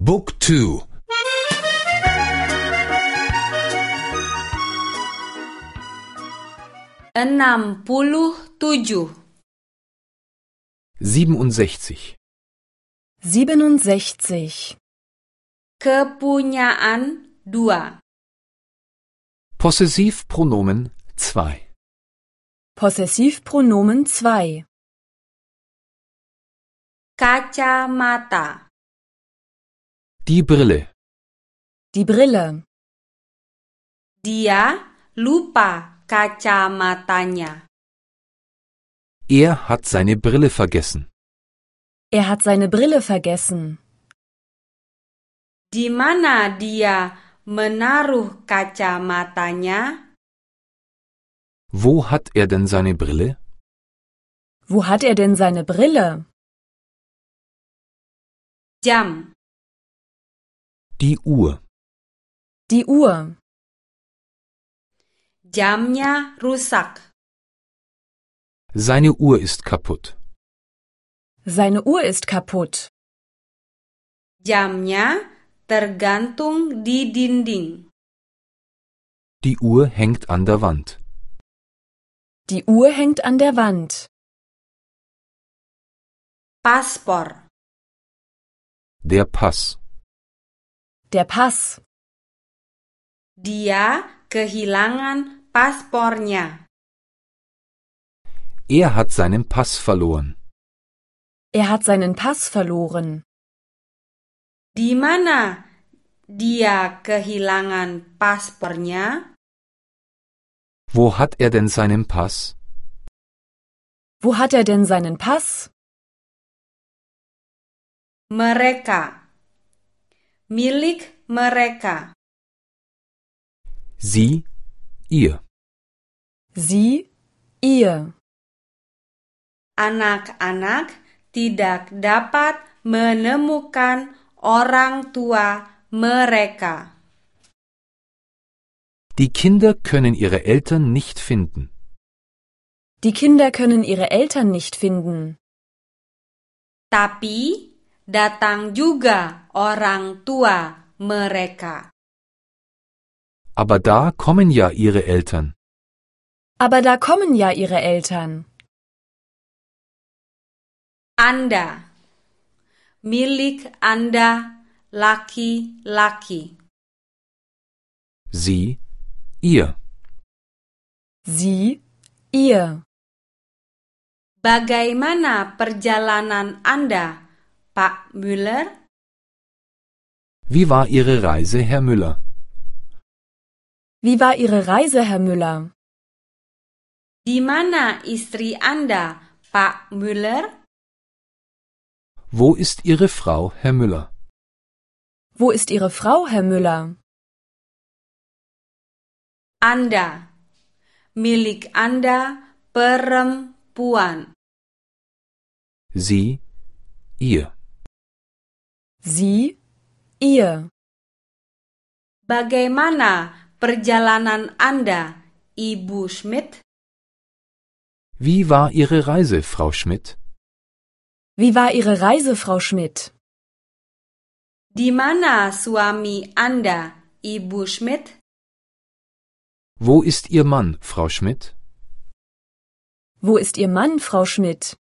Book 2 enam puluh tujuh, 67 67. kepunyaan dua, Possessivpronomen 2 Possessivpronomen 2. kacamata, Die Brille Die Brille. dia lupa kacamatanya. Er hat seine Brille vergessen. Er hat seine Brille vergessen. Di mana dia menaruh kacamatanya? Wo hat er denn seine Brille? Wo hat er denn seine Brille? Jam, Die Uhr. Die Uhr. jamnya rusak. Seine Uhr ist kaputt. Seine Uhr ist kaputt. Jamnya tergantung di dinding. Die Uhr hängt an der Wand. Die Uhr hängt an der Wand. Paspor, Der Pass. Der Pass. dia kehilangan paspornya. Er hat seinen Pass verloren. Er hat seinen Pass verloren. Di mana dia kehilangan paspornya? Wo hat er denn seinen Pass? Wo hat er denn seinen Pass? Mereka. Milik mereka. Sie, ihr. Sie, ihr. Anak-anak tidak dapat menemukan orang tua mereka. Die Kinder können ihre Eltern nicht finden. Die Kinder können ihre Eltern nicht finden. Tapi datang juga orang tua mereka. Aber da kommen ja ihre Eltern. Aber da kommen ja ihre Eltern. Anda. Milik Anda laki-laki. Sie, ihr. Sie, ihr. Bagaimana perjalanan Anda, Pak Müller? Wie war Ihre Reise, Herr Müller? Wie war Ihre Reise, Herr Müller? Di mana istri Anda, Pak Müller? Wo ist Ihre Frau, Herr Müller? Wo ist Ihre Frau, Herr Müller? Anda. Milik Anda perempuan. Sie, ihr. Sie, ihr. Bagaimana perjalanan Anda, Ibu Schmidt? Wie war Ihre Reise, Frau Schmidt? Wie war Ihre Reise, Frau Schmidt? Di mana suami Anda, Ibu Schmidt? Wo ist Ihr Mann, Frau Schmidt? Wo ist Ihr Mann, Frau Schmidt?